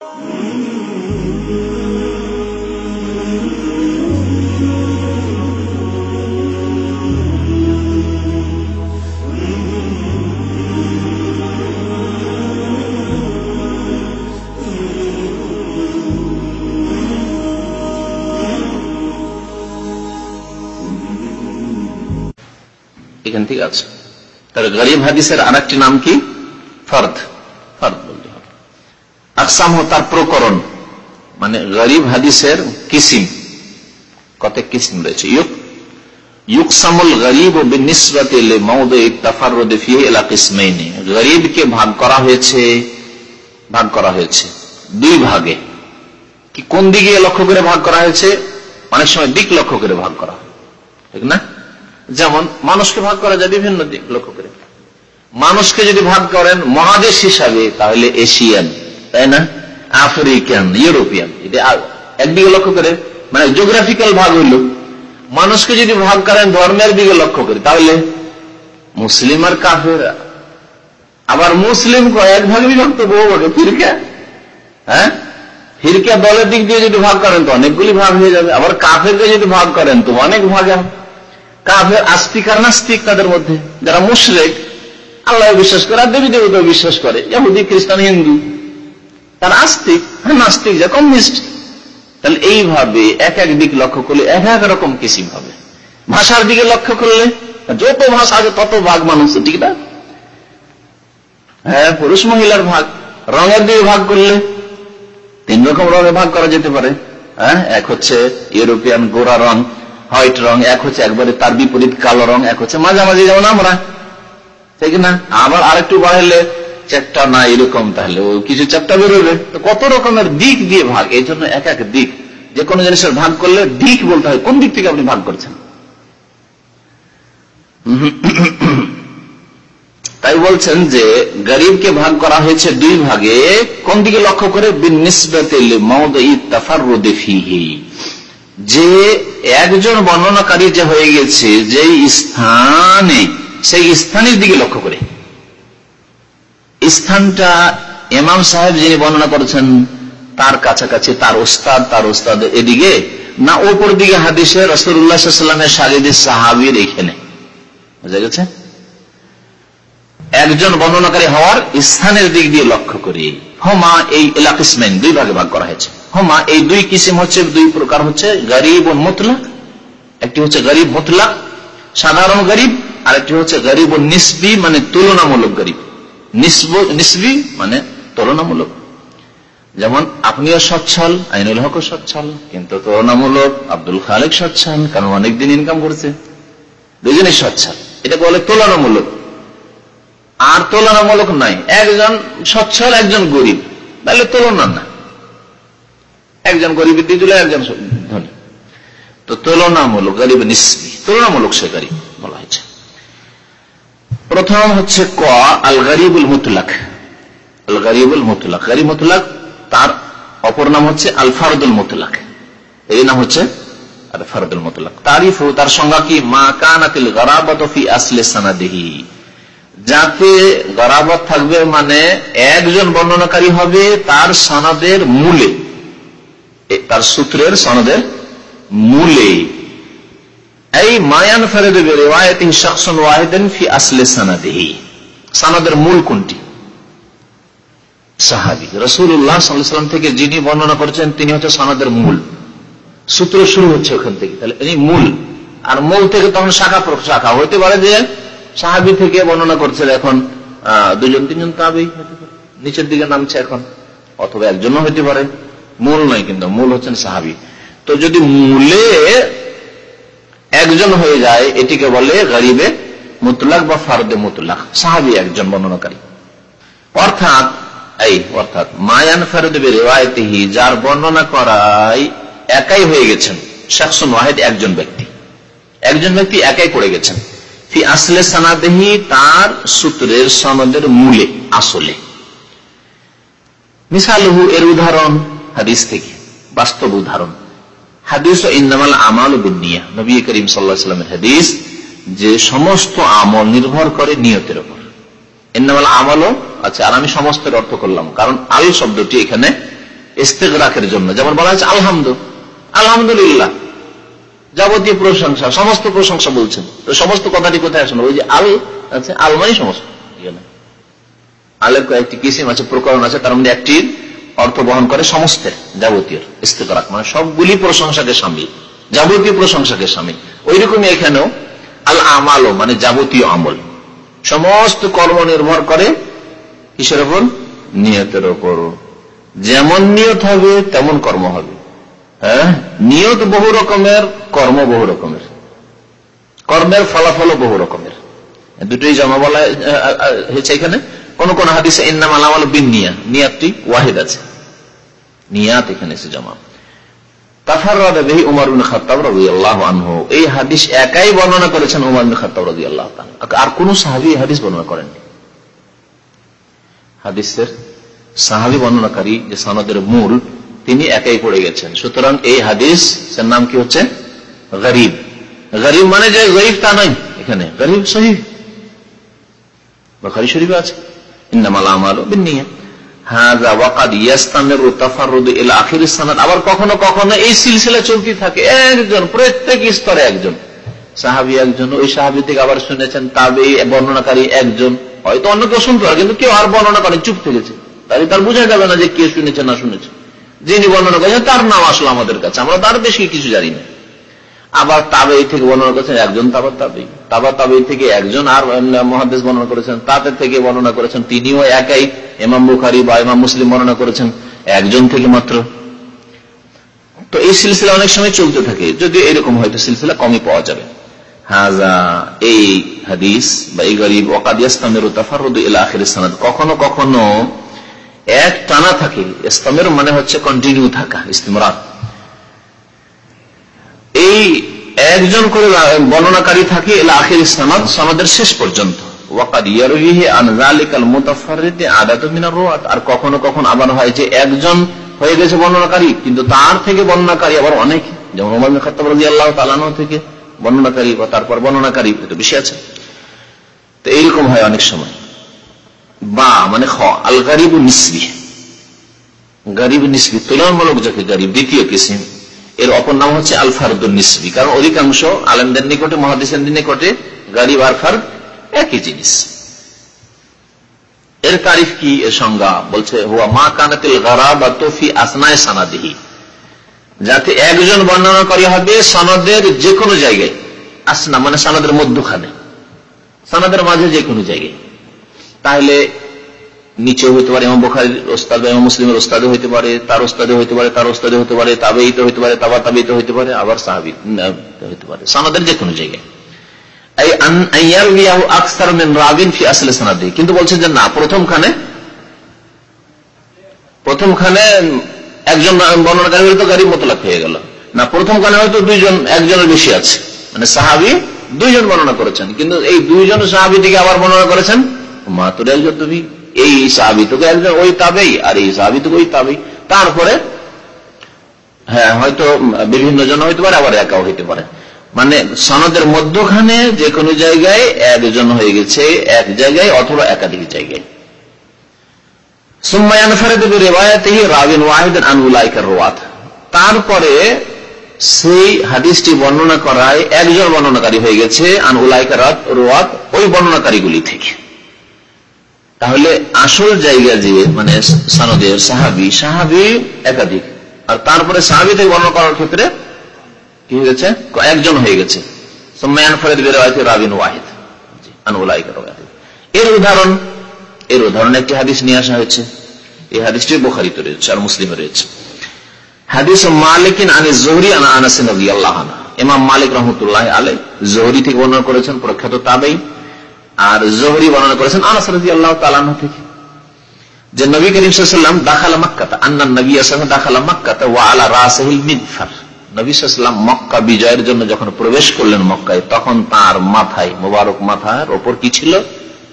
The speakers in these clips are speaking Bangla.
এখান থেকে আছে তাহলে গরিব হাদিসের আর একটি নাম কি ফর্দ ফর্দ বলতে হবে আকসাম তার প্রকরণ। মানে গরিব হাদিসের কিসিম। কত কিসিম রয়েছে? ইউক কোন দিকে লক্ষ্য করে ভাগ করা হয়েছে? অনেক সময় দিক লক্ষ্য করে ভাগ করা ঠিক না? যেমন, মানুষকে ভাগ করা যায় বিভিন্ন দিক লক্ষ্য করে। মানুষকে যদি ভাগ করেন মহাদেশ হিসাবে, তাহলে এশিয়ান। তাই না? আফ্রিকান, ইউরোপিয়ান একদিকে লক্ষ্য করে মানে জিওগ্রাফিক্যাল ভাগ হইল। মানুষকে যদি ভাগ করেন ধর্মের দিকে লক্ষ্য করে, তাহলে মুসলিম আর কাফের। আবার মুসলিম এক ভাগে বিভক্ত, বহু ভাগে ফিরকা। হ্যাঁ? ফিরকা দলের দিক দিয়ে যদি ভাগ করেন তো অনেকগুলি ভাগ হয়ে যাবে। আবার কাফেরকে যদি ভাগ করেন তো অনেক ভাগে কাফের আস্তিক আর নাস্তিক তাদের মধ্যে। যারা মুশরেক, আল্লাহ বিশ্বাস করে আর দেবী দেবতা বিশ্বাস করে। ইহুদি, খ্রিস্টান, হিন্দু। তার আস্তিক নাস্তিক যা কমিউনিস্ট, তাহলে এইভাবে এক এক দিক লক্ষ্য করলে এক এক রকম কিসিম হবে। ভাষার দিকে লক্ষ্য করলে, যত ভাষা আছে তত ভাগ মানুষ ঠিক না? হ্যাঁ পুরুষ মহিলার ভাগ, রঙের দিকে ভাগ করলে তিন রকম রঙে ভাগ করা যেতে পারে। হ্যাঁ এক হচ্ছে ইউরোপিয়ান গোরা রং, হোয়াইট রং, এক হচ্ছে একবারে তার বিপরীত কালো রং, এক হচ্ছে মাঝামাঝি যেমন আমরা। ঠিক না? আবার আরেকটু বাড়াইলে চ্যাপটা না এরকম তাহলে, ও কিছু চ্যাপটা বেরোবে। কত রকমের দিক দিয়ে ভাগ, এই জন্য এক এক দিক। যে কোনো জিনিসের ভাগ করলে দিক বলতে হয়, কোন দিক থেকে আপনি ভাগ করছেন? তাই বলছেন যে, গরিবকে ভাগ করা হয়েছে দুই ভাগে। কোন দিকে লক্ষ্য করে? যে একজন বর্ণনাকারী যে হয়ে গেছে যে স্থানে, সেই স্থানের দিকে লক্ষ্য করে। স্থানটা এমাম সাহেব যিনি বর্ণনা করেছেন, তার কাছাকাছি, তার ওস্তাদ তার ওস্তাদ এদিকে, না ওপর দিকে হাদিসে রসুল্লাহামের সারিদের সাহাবির এখানে। বুঝা গেছে? একজন বর্ণনাকারী হওয়ার স্থানের দিক দিয়ে লক্ষ্য করি। হোমা এই এলাকিসমেন দুই ভাগে ভাগ করা হয়েছে। হোমা এই দুই কিসিম হচ্ছে, দুই প্রকার হচ্ছে, গরিব ও মতলাক। একটি হচ্ছে গরিব, মতলাক, সাধারণ গরিব আর একটি হচ্ছে গরিব ও নিসবি মানে তুলনামূলক গরিব। নিসবি মানে তুলনামূলক। যেমন আপনিও সচ্ছল, আইনুল হক সচ্ছল, কিন্তু তুলনামূলক আব্দুল খালেক সচ্ছল, কারণ অনেকদিন ইনকাম করছে। দুজনে সচ্ছল। এটা বলে তুলনামূলক। আর তুলনামূলক নাই। একজন সচ্ছল, একজন গরিব। তাহলে তুলনা না একজন গরিবের দিয়ে দিল একজন ধনী। তো তুলনামূলক, গরিব নিসবি তুলনামূলক সে গরিব। প্রথম হচ্ছে ক আল গরিবুল মুতলাক। আল গরিবুল মুতলাক। গরিব মুতলাক, তার অপর নাম হচ্ছে আল ফারদুল মুতলাক। এই নাম হচ্ছে আল ফারদুল মুতলাক। তারিফ, তার সংজ্ঞা কি? মা কানাতিল গরাবত ফি আসলে সানাদিহি। যাতে গরাবত থাকবে মানে একজন বর্ণনাকারী হবে তার সনদের মূলে। তার সূত্রের সনদের মূলে। এই মায়ান ফেরেদ সানাদেহি। সানাদের মূল কোনটি? সাহাবি। রসুল্লাহ সাল্লাম থেকে যিনি বর্ণনা করছেন, তিনি হচ্ছে সানাদের মূল। সূত্র শুরু হচ্ছে ওখান থেকে। তাহলে এই মূল। আর মূল থেকে তখন শাখা শাখা। হইতে পারে যে সাহাবি থেকে বর্ণনা করছে এখন দুজন তিনজন তাবি নিচের দিকে নামছে এখন। অথবা একজনও হইতে পারে। মূল নয় কিন্তু মূল হচ্ছেন সাহাবি। তো যদি মূলে একজন হয়ে যায়, এটিকে বলে গরিবে মুতলাক বা ফারদে মুতলাক, সাহাবি একজন বর্ণনাকারী। অর্থাৎ, এই, অর্থাৎ, মায়ান ফেরদবে রেওয়ায়তিহি যার বর্ণনা করাই একাই হয়ে গেছেন শাকসুন ওয়াহেদ একজন ব্যক্তি। একজন ব্যক্তি একাই পড়ে গেছেন। ফি আসলে সানাদেহি, তার সূত্রের সনদের মূলে, আসলে। মিসালহু এর উদাহরণ, হাদিস থেকে, বাস্তব উদাহরণ। হাদিস ও ইন্দামাল নবী করিম হাদিস যে সমস্ত আমল নির্ভর করে নিয়তের উপর। ইন্দামাল আমলও আচ্ছা আর আমি অর্থ করলাম, কারণ আল শব্দটি এখানে জন্য। যেমন বলা আলহামদু আলহামদুলিল্লাহ যাবতীয় প্রশংসা, সমস্ত প্রশংসা বলছেন। সমস্ত কথাটি কোথায় আসেন ওই যে আল আছে আল মানে সমস্ত। আলের কয়েকটি কিসিম আছে, প্রকরণ আছে, তার মধ্যে একটি অর্থ বহন করে সমস্তের, যাবতীয় ইস্তেকরাক মানে সবগুলি প্রশংসাকে সামিল, যাবতীয় প্রশংসাকে সামিল। ওই রকমই এখানেও আল আমালও মানে যাবতীয় আমল। সমস্ত কর্ম নির্ভর করে কিসের ওপর? নিয়তের ওপর। যেমন নিয়ত হবে, তেমন কর্ম হবে। হ্যাঁ? নিয়ত বহু রকমের, কর্ম বহু রকমের। কর্মের ফলাফল বহু রকমের। দুটোই জমা বলা হয়েছে এখানে? কোন কোন হাদিসে ইন্নাম আলামাল বিন নিয়া নিয়াতটি ওয়াহিদ আছে। নিয়াত এখানে এসে জমা। হাদিসের বর্ণনাকারী মূল, তিনি একাই গেছেন। সুতরাং এই হাদিস নাম কি হচ্ছে? গরিব। গরিব মানে যে গরিব তা নাই এখানে। গরিব শরীফ আছে। আবার কখনো কখনো এই সিলসিলা চলতে থাকে। একজন, প্রত্যেক স্তরে একজন। সাহাবি একজন, ওই সাহাবি থেকে আবার শুনেছেন তবে বর্ণনাকারী একজন। হয়তো অন্য কেউ শুনতে পারে, কিন্তু কেউ আর বর্ণনা করেন, চুপ থেকেছে তাহলে তার বোঝা যাবে না যে কে শুনেছে না শুনেছে। যিনি বর্ণনা করেছেন, তার নাম আসলো আমাদের কাছে। আমরা তার বেশি কিছু জানি না। আবার তাবেই থেকে বর্ণনা করেছেন একজন তাবার তাবেই তাবার তাবেই থেকে একজন আর মহাদেশ বর্ণনা করেছেন তাদের থেকে বর্ণনা করেছেন তিনিও একাই এমাম বুখারি বা ইমাম মুসলিম বর্ণনা করেছেন, একজন থেকে মাত্র। তো এই সিলসিলা অনেক সময় চলতে থাকে, যদি এরকম হয়তো সিলসিলা কমই পাওয়া যাবে। হাজা এই হাদিস বা এই গরিব ওকাদিয়াস্তামের কখনো কখনো এক টানা থাকে। ইসলামের মানে হচ্ছে কন্টিনিউ থাকা, ইস্তিমরাত। এই একজন করে বর্ণনাকারী থাকে আখির ইসলামাত সমাদের শেষ পর্যন্ত। আর কখনো কখনো আবার হয় যে একজন হয়ে গেছে বর্ণনাকারী, কিন্তু তার থেকে বর্ণনাকারী আবার অনেক। যেমন আল্লাহ থেকে বর্ণনাকারী বা তারপর বর্ণনাকারী বেশি আছে। তো এইরকম হয় অনেক সময়। বা মানে খ আল গরিব নিসবি। গরিব নিসবি, তুলনামূলক যাকে গরিব, দ্বিতীয় কিসিম। এর অপর নাম হচ্ছে আল ফারদুল নিসবি। কারণ অধিকাংশ আলমদের নিকটে, মহাদিসের নিকটে গরিব আর ফার্দ একই জিনিস। এর তারিফ কি? এর সংজ্ঞা বলছে, হুয়া মা কানাতিল বা তোফি আসনায় সানাদিহি। যাতে একজন বর্ণনাকারী হবে সনদের যে কোনো জায়গায়। আসনা মানে সনদের মধ্যখানে। সনদের মাঝে যে কোনো জায়গায়। তাহলে নিচেও হইতে পারে এমন বোখারির ওস্তাদ এমন মুসলিমের ওস্তাদে হইতে পারে, তার ওস্তাদে হইতে পারে, তার ওস্তাদে হতে পারে, তাবেইতে হইতে পারে, তাবা তাবেইতে হইতে পারে, আবার সাহাবি হইতে পারে। সনদের যে কোনো জায়গায় কিন্তু বলছেন যে না একজন বর্ণনাকারী হয়তো গাড়ি মোতলাক হয়ে গেল। না হয়তো দুইজন, একজনের বেশি আছে। মানে সাহাবি দুইজন বর্ণনা করেছেন। কিন্তু এই দুইজন সাহাবি থেকে আবার বর্ণনা করেছেন মাতুর একজন তুমি এই সাহাবি তোকে একজন ওই তাবেই, আর এই সাহাবি তোকে ওই তাবেই। তারপরে হ্যাঁ হয়তো বিভিন্ন জন হইতে পারে, আবার একাও হইতে পারে। মানে সনদের মধ্যখানে যে কোনো জায়গায় একজন হয়ে গেছে এক জায়গায় অথবা একাধিক জায়গায়। তারপরে সেই হাদিসটি বর্ণনা করায় একজন বর্ণনাকারী হয়ে গেছে আন উলাইকার রোয়াত, ওই বর্ণনাকারীগুলি থেকে। তাহলে আসল জায়গা যে মানে সনদের সাহাবি সাহাবি একাধিক। আর তারপরে সাহাবি থেকে বর্ণনা করার ক্ষেত্রে কি হয়ে গেছে? একজন হয়ে গেছে। এর উদাহরণ এর উদাহরণ একটি হাদিস নিয়ে আসা হয়েছে। এই হাদিসটি বোখারিতে রয়েছে আর মুসলিমে রয়েছে। হাদিস মালিকিন আনি জহরি আনা আনাসিন আল্লাহ ইমাম মালিক রহমতুল্লাহ আলে জহরি থেকে বর্ণনা করেছেন, প্রখ্যাত তাবেই। আর জহরি বর্ণনা করেছেন আল্লাহ থেকে। যে নবী করিম সাল্লাম দাখালা আন্না নবী দাখালা আলা রাসহিল মিদফার নবীলাম মক্কা বিজয়ের জন্য যখন প্রবেশ করলেন মক্কায়, তখন তার মাথায়, মোবারক মাথার ওপর কি ছিল?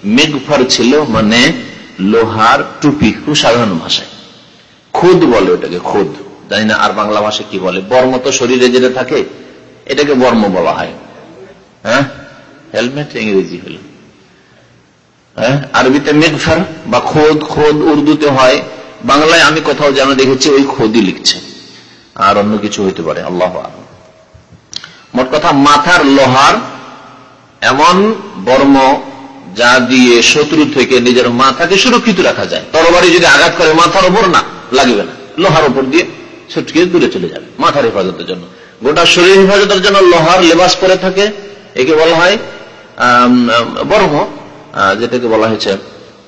মেঘফর ছিল মানে লোহার টুপি সাধারণ ভাষায়। খুদ বলে ওটাকে, খুদ। জানি না আর বাংলা ভাষায় কি বলে। বর্ম তো শরীরে যেটা থাকে, এটাকে বর্ম বলা হয়। হ্যাঁ? হেলমেট ইংরেজি হল। আরবিতে মেঘফার বা খোদ খোদ উর্দুতে হয়। বাংলায় আমি কোথাও যেন দেখেছি ওই খদি লিখছে। আর অন্য কিছু হইতে পারে, আল্লাহ মোট কথা, মাথার লোহার এমন বর্ম যা দিয়ে শত্রু থেকে নিজের মাথাকে সুরক্ষিত রাখা যায়। তরবারি যদি আঘাত করে, মাথার উপর না, লাগবে না। লোহার উপর দিয়ে ছুটকে দূরে চলে যাবে, মাথার হেফাজতের জন্য। গোটা শরীর হেফাজতের জন্য লোহার লেবাস পরে থাকে। একে বলা হয় বর্ম। যেটাকে বলা হয়েছে,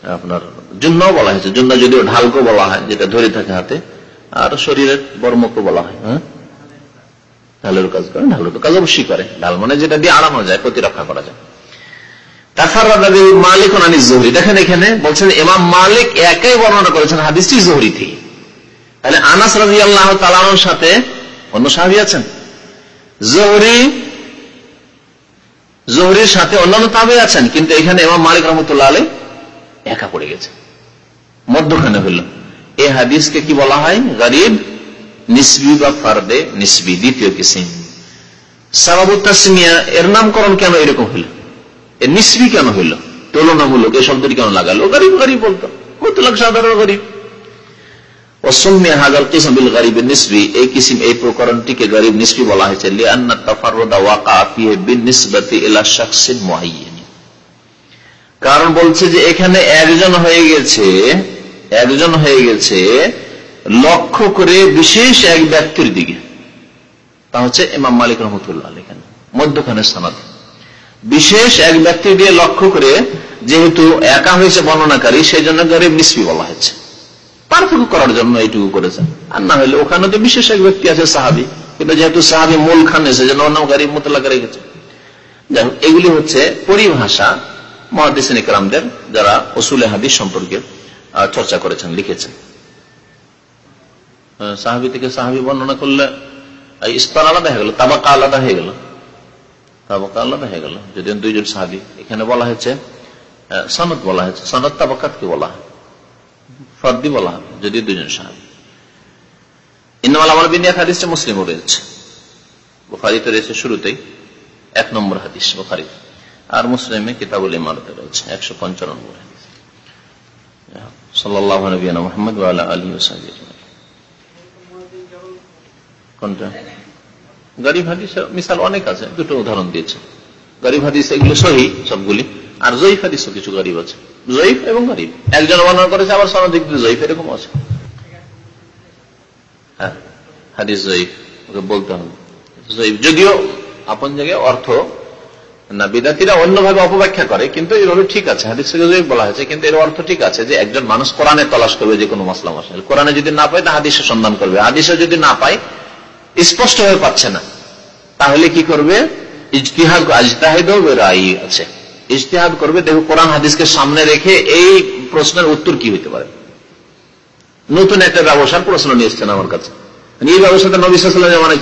আপনার জুন্ন বলা হয়েছে। জুন্ন যদিও ঢালকো বলা হয়, যেটা ধরে থাকে হাতে, আর শরীরের বর্মকে বলা হয় হ্যাঁ? ঢালের কাজ করে ঢালের কাজ অবশ্যই করে। ঢাল মানে যেটা দিয়ে আড়ানো যায়, প্রতিরক্ষা করা যায়। জহরি জহরির সাথে অন্যান্য তাবে আছেন, কিন্তু এখানে এমাম মালিক রহমতুল্লাহ আলী একা পড়ে গেছে। মধ্যখানে হইল এ হাদিসকে কি বলা হয়? গরিব, নিসবি বা ফারদে নিসবি, দ্বিতীয় কিসিম। সাবাবুত্তাসমিয়া এর নামকরণ কেন এরকম হইল এর নিসবি কেন হইল তুলনামূলক এই শব্দটি কেন লাগালো? গরিব গরিব বলতো। সাধারণ গরিব। কারণ বলছে যে এখানে একজন হয়ে গেছে, একজন হয়ে গেছে লক্ষ্য করে বিশেষ এক ব্যক্তির দিকে। তা হচ্ছে ইমাম মালিক রহমতুল্লাহ এখানে মধ্যখানে স্থানাত বিশেষ এক ব্যক্তি দিয়ে লক্ষ্য করে যেহেতু একা হয়েছে বর্ণনাকারী সেই জন্য গরিব নিসবি বলা হয়েছে। পার্থক্য করার জন্য এইটুকু করেছেন। আর না হলে ওখানে তো বিশেষ এক ব্যক্তি আছে সাহাবি। কিন্তু যেহেতু সাহাবি মূল খান এসে যেন অন্য গরিব মোতলাকা রেখেছে যাই এগুলি হচ্ছে পরিভাষা মহাদিসিন ইকরামদের যারা ওসুলে হাদিস সম্পর্কে চর্চা করেছেন, লিখেছেন। সাহাবি থেকে সাহাবি বর্ণনা করলে স্তর আলাদা হয়ে গেল, তাবাকা আলাদা হয়ে গেল। তাবাকা আলাদা হয়ে গেল। যদি দুইজন সাহাবি, এখানে বলা হয়েছে সনদ বলা হয়েছে। সনদ তাবাকাতকে বলা হয়। ফর্দি বলা হবে যদি দুজন সাহাবি। ইন্নমাল আমার বিনিয়াত হাদিসটা মুসলিমও রয়েছে। বুখারিতে রয়েছে শুরুতেই এক নম্বর হাদিস, বুখারি। আর মুসলিমে কিতাবুল ইমারতে রয়েছে, একশো পঞ্চানব্বই সাল্লাহ নবীনা মোহাম্মদ আলী কোনটা? গরিব হাদিস মিসাল অনেক আছে, দুটো উদাহরণ দিয়েছে। গরিব হাদিস এগুলো সহি সবগুলি। আর জয়ীফ হাদিসও কিছু গরিব আছে। জয়ীফ এবং গরিব। একজন বর্ণনা করেছে, আবার এরকম আছে। হ্যাঁ হাদিস জয়ীফ ঠিক আছে। হাদিস বলা হয়েছে, কিন্তু এর অর্থ ঠিক আছে যে একজন মানুষ কোরআনে তলাশ করবে যে কোনো মশলা মশলা কোরআনে যদি না পায়, তা হাদিসের সন্ধান করবে। হাদিসে যদি না পায়, স্পষ্ট হয়ে পাচ্ছে না। তাহলে কি করবে? ইজতিহাদ রায় আছে। ইজতিহাদ করবে, দেখো কোরআন হাদিসকে সামনে রেখে এই প্রশ্নের উত্তর কি হইতে পারে? নতুন একটা ব্যবসার প্রশ্ন নিয়ে এসছেন আমার কাছে। মানে এই ব্যবসাটা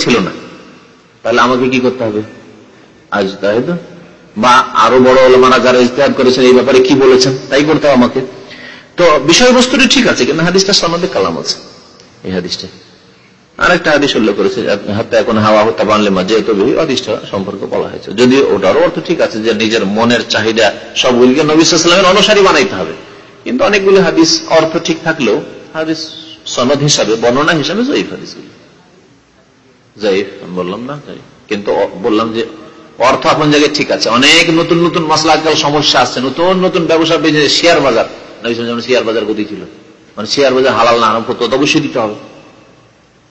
ছিল না। তাহলে আমাকে কি করতে হবে? আজ বা আরও বড় ওলামারা যারা ইজতেহাদ করেছেন, এই ব্যাপারে কি বলেছেন? তাই করতে আমাকে। তো বিষয়বস্তুটি ঠিক আছে, কিন্তু হাদিসটা সনদে কালাম আছে। এই হাদিসটা। আরেকটা আদিশ উল্লেখ করেছে হাতে এখন হাওয়া হত্যা বানলে মা যেহেতু আদিশটা সম্পর্কে বলা হয়েছে। যদি ওটারও অর্থ ঠিক আছে যে নিজের মনের চাহিদা সবগুলিকে নবিসামের অনুসারী বানাইতে হবে। কিন্তু অনেকগুলি হাদিস অর্থ ঠিক থাকলেও হাদিস সনদ হিসাবে, বর্ণনা হিসাবে জয়ীফ হাদিসগুলি জয়ীফ বললাম না কিন্তু বললাম যে অর্থ আপন জায়গায় ঠিক আছে। অনেক নতুন নতুন মশলা আজকাল সমস্যা আসছে। নতুন নতুন ব্যবসা শেয়ার বাজার। যেমন শেয়ার বাজার গতি ছিল। মানে শেয়ার বাজার হালাল না, আরম্ভ করতে অবশ্যই দিতে হবে।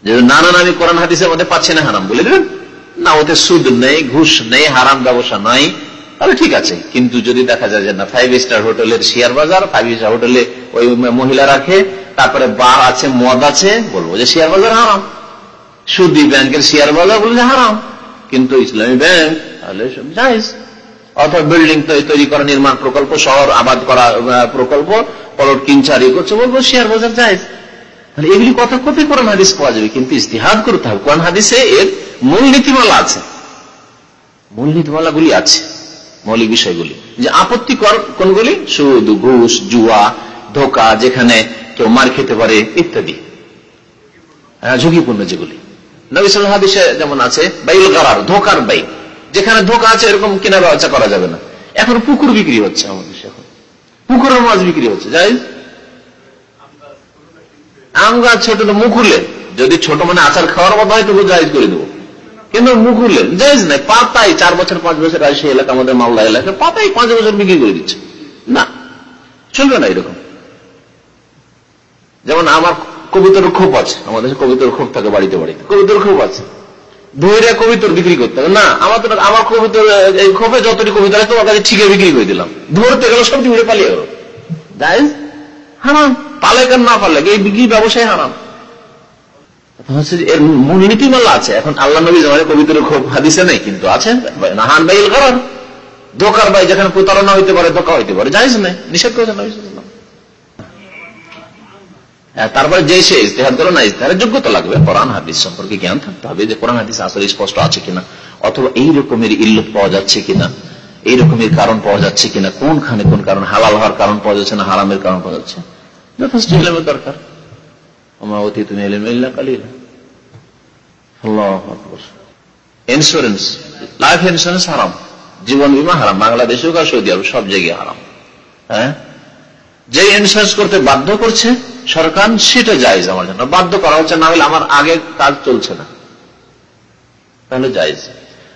না না কোরআন হাদিসের মধ্যে না, হারাম বলে দেবেন না, ওতে সুদ নেই, ঘুষ নেই, হারাম ব্যবসা নাই। তাহলে ঠিক আছে। কিন্তু যদি দেখা যায় যে না ফাইভ স্টার হোটেলের শেয়ার বাজার ফাইভ স্টার হোটেলে ওই মহিলা রাখে, তারপরে বার আছে, মদ আছে, বলব যে শেয়ার বাজার হারাম। সুদি ব্যাংকের শেয়ার বাজার বলব যে হারাম। কিন্তু ইসলামী ব্যাংক, তাহলে জায়জ। অথবা বিল্ডিং তৈরি করা, নির্মাণ প্রকল্প, শহর আবাদ করা প্রকল্প, পলট কিনচারি করছে, বলব শেয়ার বাজার যায় তাহলে এগুলি কথা কোথায় কোরআন হাদিস পাওয়া যাবে কিন্তু ইস্তিহাদ করতে হবে। কোরআন হাদিসে এর মূল নীতিমালা আছে। মূল নীতিমালাগুলি আছে মৌলিক বিষয়গুলি। যে আপত্তিকর কোনগুলি? সুদ ঘুষ জুয়া ধোকা যেখানে কেউ মার খেতে পারে ইত্যাদি। হ্যাঁ, ঝুঁকিপূর্ণ যেগুলি। যেমন আছে বাইল গারার ধোকার বাই যেখানে ধোকা আছে এরকম কেনা বেচা করা যাবে না। এখন পুকুর বিক্রি হচ্ছে আমাদের এখন। পুকুরের মাছ বিক্রি হচ্ছে। যাই আম গাছ ছোট মুখুলে যদি ছোট মানে আচার খাওয়ার মতো হয় তবু জায়জ করে দেবো। কিন্তু মুখুলে জায়জ নাই পাতাই চার বছর, পাঁচ বছর আসে এলাকা, আমাদের মালদা এলাকা পাতাই পাঁচ বছর বিক্রি করে দিচ্ছে। না, চলবে না এরকম। যেমন আমার কবিতার ক্ষোভ আছে, আমাদের কবিতার ক্ষোভ থাকে বাড়িতে বাড়িতে। কবিতার ক্ষোভ আছে। ধৈর্য কবিতর বিক্রি করতে হবে। না আমার তো আমার কবিতর, এই ক্ষোভে যতটি কবিতা তোমার কাছে ঠিকই বিক্রি করে দিলাম। ধরতে গেলে সব ধরে পালিয়ে গেল জায়জ হারাম। পালে কেন না পারলে এই বিক্রি ব্যবসায় হারাম। আছে। এখন আল্লাহ নবী ক্ষোভ হাদিসে নেই কিন্তু আছে। নাহান বাইল করার দোকার বাই যেখানে প্রতারণা হইতে পারে ধোকা হইতে পারে। নিষেধ করেছেন হ্যাঁ, তারপরে যে সে ইস্তেহার না ইস্তেহারের যোগ্যতা লাগবে। কোরআন হাদিস সম্পর্কে জ্ঞান থাকতে হবে যে কোরআন হাদিস আসলে স্পষ্ট আছে কিনা অথবা এই রকমের ইল্লত পাওয়া যাচ্ছে কিনা এই রকমের কারণ পাওয়া যাচ্ছে কিনা কোনখানে কোন কারণ হালাল হওয়ার কারণ পাওয়া যাচ্ছে না হারামের কারণ পাওয়া যাচ্ছে। যথেষ্ট ইলেমের দরকার। অমাবতী তুমি এলেম ইন্স্যুরেন্স লাইফ ইন্স্যুরেন্স হারাম। জীবন বিমা হারাম। Saudi Arab? সব জায়গায় হারাম। হ্যাঁ? যে ইন্স্যুরেন্স করতে বাধ্য করছে, সরকার সেটা জায়জ আমার জন্য। বাধ্য করা হচ্ছে, না হলে আমার আগে কাজ চলছে না। তাহলে জায়জ।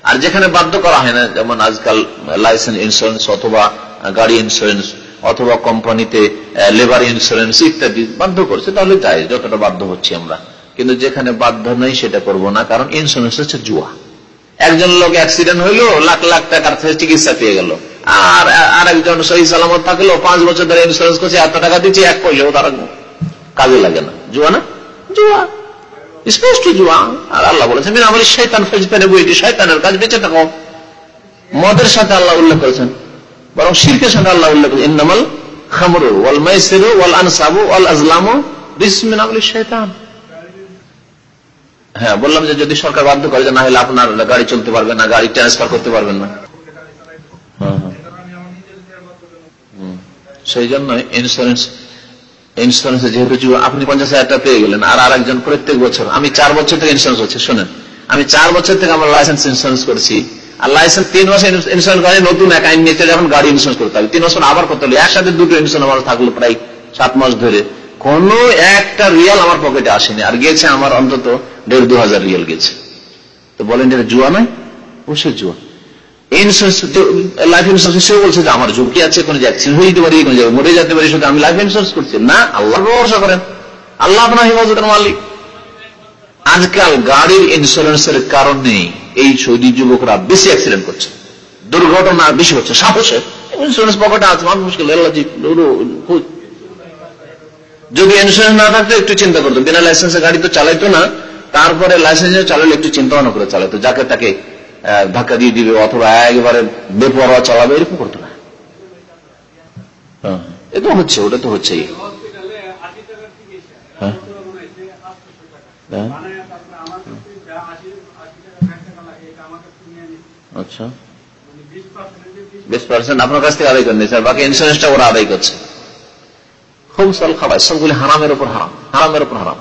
আর যেখানে বাধ্য করা হয় না, যেমন আজকাল লাইসেন্স ইন্স্যুরেন্স অথবা গাড়ি ইন্স্যুরেন্স অথবা কোম্পানিতে লেবার ইন্স্যুরেন্স ইত্যাদি বাধ্য করছে, তাহলে যাই যতটা বাধ্য হচ্ছি আমরা। কিন্তু যেখানে বাধ্য নেই, সেটা করব না, কারণ ইন্স্যুরেন্স হচ্ছে জুয়া। একজন লোক অ্যাক্সিডেন্ট হইল, লাখ লাখ টাকার চিকিৎসা পেয়ে গেল। আর আরেকজন সহি সালামত থাকল, পাঁচ বছর ধরে ইন্স্যুরেন্স করছে, এত টাকা দিচ্ছে, এক পয়সাও তারা কাজে লাগে না। জুয়া না? জুয়া। স্পষ্ট জুয়া। আর আল্লাহ বলেছেন আমার শৈতান ফেজপেনে বইটি শৈতানের কাজ বেঁচে থাকো। মদের সাথে আল্লাহ উল্লেখ করেছেন। বরং শিরকের সাথে আল্লাহ উল্লেখ ইন্নামাল খামরু ওয়াল মাইসিরু ওয়াল আনসাবু ওয়াল আজলামু বিসমিন আমলি শৈতান হ্যাঁ বললাম যে যদি সরকার বাধ্য করে যে না হলে আপনার গাড়ি চলতে পারবে না গাড়ি ট্রান্সফার করতে পারবেন না। হ্যাঁ, হ্যাঁ। সেই জন্য ইন্স্যুরেন্স ইন্স্যুরেন্স যেহেতু আপনি পঞ্চাশ হাজার টাকা পেয়ে গেলেন আর আরেকজন প্রত্যেক বছর আমি চার বছর থেকে ইন্স্যুরেন্স হচ্ছে শোনেন। আমি চার বছর থেকে আমার লাইসেন্স ইন্স্যুরেন্স করছি। লাইসেন্স তিন করে, নতুন এক আইন নিতে যখন গাড়ি ইন্স্যুরেন্স করতে হবে। তিন বছর আবার করতে হবে। একসাথে দুটো আমার থাকল প্রায় সাত মাস ধরে। কোন একটা রিয়াল আমার পকেটে আসেনি। আর গেছে আমার অন্তত দেড় দু হাজার রিয়াল গেছে। তো বলেন এটা জুয়া নয়? অবশ্যই জুয়া। ইন্স্যুরেন্স লাইফ বলছে যে আমার ঝুঁকি আছে, কোনো হয়ে যেতে পারি মরে যেতে পারি, শুধু আমি লাইফ করছি। না, আল্লাহ করেন। আল্লাহ আপনার হেফাজতের মালিক। আজকাল গাড়ির ইন্স্যুরেন্সের কারণে এই সৌদি যুবকরা বেশি অ্যাক্সিডেন্ট করছে। দুর্ঘটনা বেশি হচ্ছে সাহসে। ইন্স্যুরেন্স পকেটে আছে মানুষ যদি ইন্স্যুরেন্স না থাকতো একটু চিন্তা করতো। বিনা লাইসেন্সে গাড়ি তো চালাইতো না তারপরে লাইসেন্স চালালে একটু চিন্তা ভাবনা করে চালাতো। যাকে তাকে ধাক্কা দিয়ে দিবে অথবা একবারে বেপরোয়া চালাবে এরকম করতো না। হ্যাঁ, এ তো হচ্ছে ওটা তো হচ্ছেই। হ্যাঁ। আচ্ছা। বিশ পার্সেন্ট আপনার কাছ থেকে আদায় করে নিয়েছে বাকি ইন্স্যুরেন্সটা ওরা আদায় করছে। সবগুলি হারামের উপর হারাম। হারামের উপর হারাম।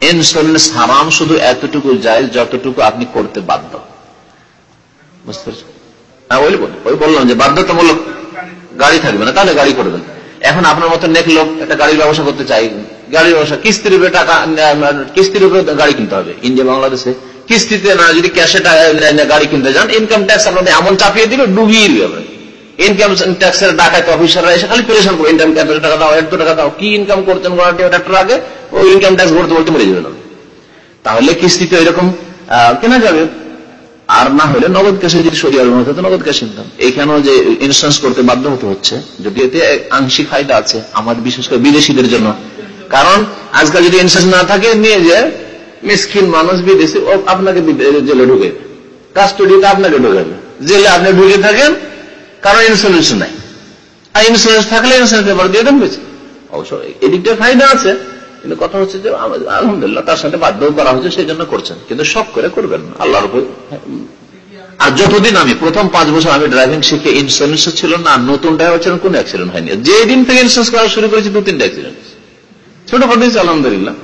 ইন্স্যুরেন্স হারাম শুধু এতটুকু যায় যতটুকু আপনি করতে বাধ্য। হ্যাঁ বললাম। যে বাধ্যতামূলক গাড়ি থাকবে না, তাহলে গাড়ি করবেন এখন আপনার মতো নেক লোক একটা গাড়ির ব্যবসা করতে চাই, গাড়ির ব্যবসা, কিস্তির উপরে টাকা, কিস্তির উপরে গাড়ি কিনতে হবে। ইন্ডিয়া, বাংলাদেশে কিস্তিতে না যদি ক্যাশে গাড়ি কিনতে যান ইনকাম ট্যাক্স আপনাদের এমন চাপিয়ে দিবে ডুবিয়ে দিবে ইনকাম ট্যাক্সের ডাকায় অফিসাররা এসে খালি প্রেশন করবে ইনকাম ট্যাক্সের টাকা দাও একটু টাকা দাও, কি ইনকাম করছেন একটা আগে ওই ইনকাম ট্যাক্স ভরতে বলতে মরে যাবে না তাহলে কিস্তিতে এরকম কেনা যাবে। আর না হলে নগদ ক্যাশে যদি সরিয়ার মধ্যে তো নগদ ক্যাশ ইনকাম এখানেও যে ইন্স্যুরেন্স করতে বাধ্য হতে হচ্ছে, যদি এতে আংশিক ফায়দা আছে, আমার বিশেষ করে বিদেশিদের জন্য। কারণ আজকাল যদি ইন্স্যুরেন্স না থাকে, নিয়ে যে মিসকিন মানুষ বিদেশি আপনাকে জেলে ঢুকে। কাস্টডিতে আপনাকে ঢুকাবে জেলে আপনি ঢুকে থাকেন কারণ ইন্স্যুরেন্স নাই। আর ইন্স্যুরেন্স থাকলে ইন্স্যুরেন্স পেপার দিয়ে দেন বেশি। অবশ্য এদিকটা ফায়দা আছে, কিন্তু কথা হচ্ছে যে আলহামদুলিল্লাহ, তার সাথে বাধ্য করা হচ্ছে সেই জন্য করছেন। কিন্তু সব করে করবেন আল্লাহর উপর। আর যতদিন আমি, প্রথম পাঁচ বছর আমি ড্রাইভিং শিখে ইন্স্যুরেন্স ছিল না, নতুন ড্রাইভার ছিলেন কোন অ্যাক্সিডেন্ট হয়নি। যেদিন থেকে ইন্স্যুরেন্স করা শুরু করেছি দু তিনটা অ্যাক্সিডেন্ট ছোট পদ্ধতি আলহামদুলিল্লাহ।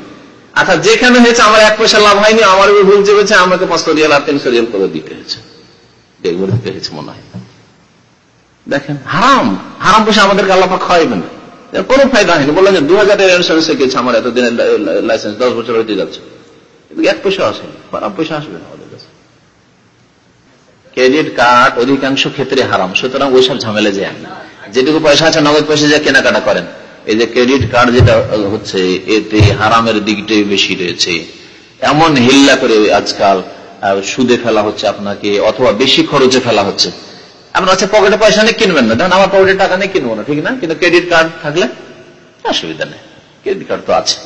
আচ্ছা যেখানে হয়েছে আমার এক পয়সা লাভ হয়নি, আমার ভুল চেপেছে আমাকে পাঁচশো রিয়াল আর তিনশো রিয়াল করে দিতে হয়েছে। দেখব দিতে হয়েছে মনে হয়। দেখেন, হারাম। হারাম পয়সা খাওয়াইবেন কোনো ফায়দা হয়নি। যে দু হাজারের ইন্স্যুরেন্স গেছে আমার এতদিনের লাইসেন্স দশ বছর যাচ্ছে। এক পয়সা আসে পয়সা আসবে না আমাদের কাছে। ক্রেডিট কার্ড অধিকাংশ ক্ষেত্রে হারাম। সুতরাং ওইসব ঝামেলা যায় না। যেটুকু পয়সা আছে, নগদ পয়সা যে কেনাকাটা করেন। এই যে ক্রেডিট কার্ড যেটা হচ্ছে, এতে হারামের দিকটাই বেশি রয়েছে। এমন হিল্লা করে আজকাল সুদে ফেলা হচ্ছে আপনাকে, অথবা বেশি খরচে ফেলা হচ্ছে। আপনার হচ্ছে পকেটে পয়সা নিয়ে কিনবেন না। ধরেন আমার পকেটে টাকা নিয়ে কিনবো না, ঠিক না? কিন্তু ক্রেডিট কার্ড থাকলে অসুবিধা নেই। ক্রেডিট কার্ড তো আছে।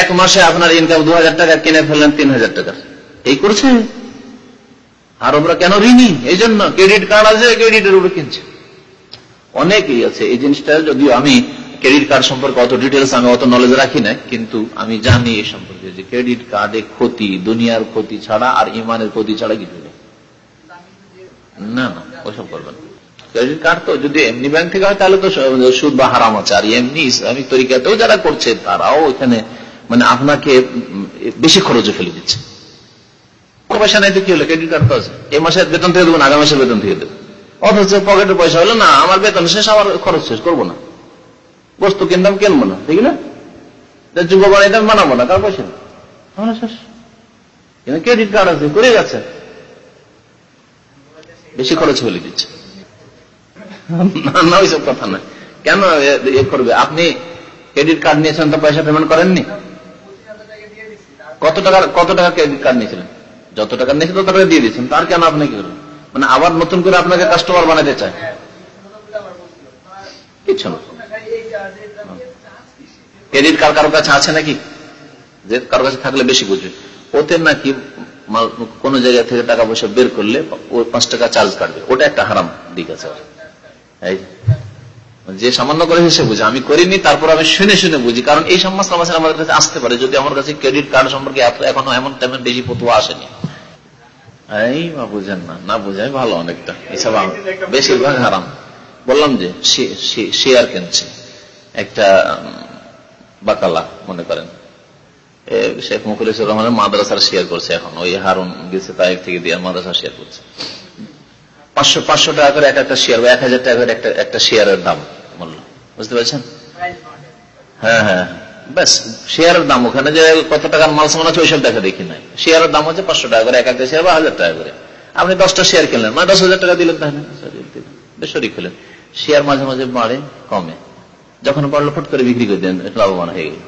এক মাসে আপনার ইনকাম দু হাজার টাকা, কিনে ফেললেন তিন হাজার টাকার এই করছে? আরবরা কেন ঋণী? এই জন্য ক্রেডিট কার্ড আছে ক্রেডিটের উপরে কিনছে। অনেকেই আছে। এই জিনিসটা যদিও আমি ক্রেডিট কার্ড সম্পর্কে অত ডিটেলস আমি অত নলেজ রাখি না কিন্তু আমি জানি এই সম্পর্কে যে ক্রেডিট কার্ডে ক্ষতি, দুনিয়ার ক্ষতি ছাড়া আর ইমানের ক্ষতি ছাড়া কিছু না না, ওসব করবেন ক্রেডিট কার্ড তো যদি এমনি ব্যাংক থেকে হয়, তাহলে তো সুদ বা হারাম আছে। আর এমনি ইসলামিক তরিকাতেও যারা করছে, তারাও এখানে মানে আপনাকে বেশি খরচে ফেলে দিচ্ছে। পয়সা নাই তো কি হলো? ক্রেডিট কার্ড তো আছে। এই মাসের বেতন থেকে দেবেন আগামী মাসের বেতন থেকে দেবেন অথচ পকেটের পয়সা হলো, না, আমার বেতন শেষ আমার খরচ শেষ, করব না। বস্তু কিনতাম, কিনবো না, ঠিক না? যুব বানাইতাম বানাবো না, কার পয়সা? আমার শেষ। কিন্তু ক্রেডিট কার্ড আছে, করে যাচ্ছে বেশি খরচ ফেলে দিচ্ছে। না ওইসব কথা না কেন এ করবে? আপনি ক্রেডিট কার্ড নিয়েছেন তো পয়সা পেমেন্ট করেননি? কত টাকা কত টাকা ক্রেডিট কার্ড নিয়েছিলেন? যত টাকা নিয়েছে তত টাকা দিয়ে দিয়েছেন, তার কেন আপনি কি করবেন? মানে আবার নতুন করে আপনাকে কাস্টমার বানাতে চায়। কিছু না। ক্রেডিট কার্ড কারও কাছে আছে নাকি? যে কারও কাছে থাকলে বেশি বুঝবে। ওতে নাকি কোন জায়গা থেকে টাকা পয়সা বের করলে ও পাঁচ টাকা চার্জ কাটবে। ওটা একটা হারাম দিক আছে যে সামান্য করে সে বুঝে। আমি করিনি, তারপর আমি শুনে শুনে বুঝি। কারণ এই আমার আমাদের কাছে আসতে পারে। যদি আমার কাছে ক্রেডিট কার্ড সম্পর্কে এখনও এমন তেমন বেশি ফতুয়া আসেনি। এই বা বুঝেন না। না বুঝাই ভালো অনেকটা। এসব বেশিরভাগ হারাম। বললাম যে শেয়ার কিনছে। একটা বাকালা, মনে করেন। শেখ মুখলিসুর রহমানের মাদ্রাসার শেয়ার করছে এখন। ওই হারুন গেছে তাই থেকে দিয়ে মাদ্রাসা শেয়ার করছে। পাঁচশো পাঁচশো টাকা করে এক একটা শেয়ার বা এক হাজার টাকা করে একটা একটা শেয়ারের দাম। মূল্য বুঝতে পারছেন? হ্যাঁ হ্যাঁ। ব্যাস, শেয়ারের দাম ওখানে যে কত টাকার মাল সামান আছে ওইসব দেখা দেখি নাই। শেয়ারের দাম হচ্ছে পাঁচশো টাকা করে, এক একটা শেয়ার বা হাজার টাকা করে। আপনি দশটা শেয়ার কিনলেন মানে দশ হাজার টাকা দিলেন বেসরি শেয়ার মাঝে মাঝে বাড়ে, কমে। যখন বাড়লো, ফট করে বিক্রি করে দেন লাভবান হয়ে গেল।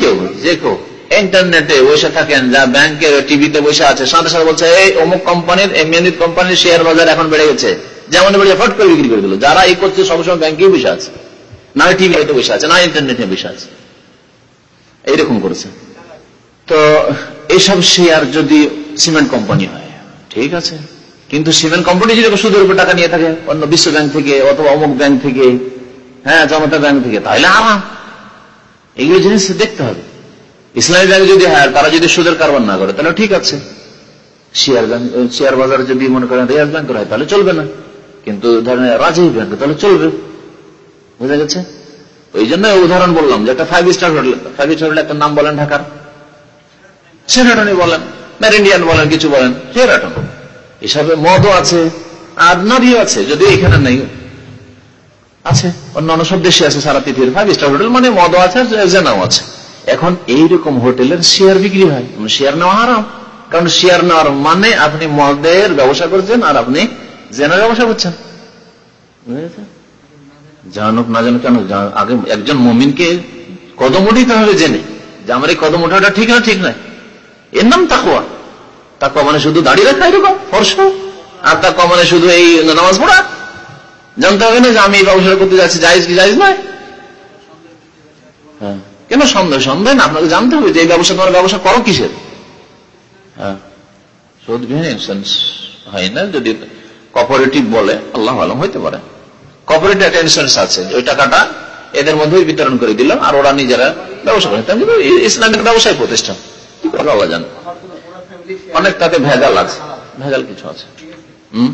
কেউ, যে কেউ। ইন্টারনেটে বসে থাকেন, যা ব্যাংকের টিভিতে বসে আছে, সাথে সাথে বলছে, এই অমুক কোম্পানির কোম্পানির শেয়ার বাজার এখন বেড়ে গেছে। যেমন বেড়ে ফট করে বিক্রি করে দিল। যারা এই করছে, সবসময় ব্যাংকেই বসে আছে। না টিভিতে বসে আছে, না ইন্টারনেটে বসে আছে। এইরকম করেছে। তো এইসব শেয়ার যদি সিমেন্ট কোম্পানি হয়, ঠিক আছে। কিন্তু সিমেন্ট কোম্পানি যদি সুদের উপর টাকা নিয়ে থাকে, অন্য বিশ্ব ব্যাংক থেকে অথবা অমুক ব্যাংক থেকে হ্যাঁ জনতা ব্যাংক থেকে, তাহলে আরাম এগুলো জিনিস দেখতে হবে। ইসলামী ব্যাংক যদি হ্যাঁ তারা যদি সুদের কারবার না করে, তাহলে ঠিক আছে। শেয়ার ব্যাংক, শেয়ার বাজার যদি মনে করেন রেয়াজ ব্যাংক হয়, তাহলে চলবে না। কিন্তু ধরেন রাজীব ব্যাংক, তাহলে চলবে। বুঝা গেছে? ওই জন্য উদাহরণ বললাম যে একটা five star hotel five star hotel একটা নাম বলেন ঢাকার। সেরাটনি বলেন ম্যারিন্ডিয়ান বলেন, কিছু বলেন সেরাটন এসবে মদও আছে, আর নারীও আছে যদি এখানে নেই। আছে, অন্যান্য সব দেশে আছে সারা পৃথিবীর ফাইভ স্টার হোটেল মানে মদও আছে জেনাও আছে। এখন এইরকম হোটেলের শেয়ার বিক্রি হয় শেয়ার নেওয়া হারাম। কারণ শেয়ার নেওয়ার মানে আপনি মদের ব্যবসা করছেন আর আপনি জেনার ব্যবসা করছেন। জানুক না জানুক, কেন? আগে একজন মমিনকে কদম উঠিতে হবে জেনে যে আমার এই কদম ওঠাটা ঠিক না, ঠিক নয় এর নাম তাকুয়া তাকুয়া মানে শুধু দাঁড়িয়ে রাখা, এরকম, ফর্স। আর তাকুয়া মানে শুধু এই নামাজ পড়া। জানতে হবে না যে আমি এই ব্যবসাটা করতে যাচ্ছি, জায়জ কি জায়জ নয়? হ্যাঁ। কেন সন্দেহ? সন্দেহ না, আপনাকে জানতে হবে যে এই ব্যবসা তোমার ব্যবসা করো কিসের? হ্যাঁ। হয় না, যদি কপারেটিভ বলে, আল্লাহ আলম হইতে পারে। কপারেটিভ একটা ইন্স্যুরেন্স আছে। ওই টাকাটা এদের মধ্যে বিতরণ করে দিলাম আর ওরা নিজেরা ব্যবসা করে। কিন্তু ইসলামিক ব্যবসায় প্রতিষ্ঠান। অনেক তাতে ভেজাল আছে। ভেজাল কিছু আছে। হম?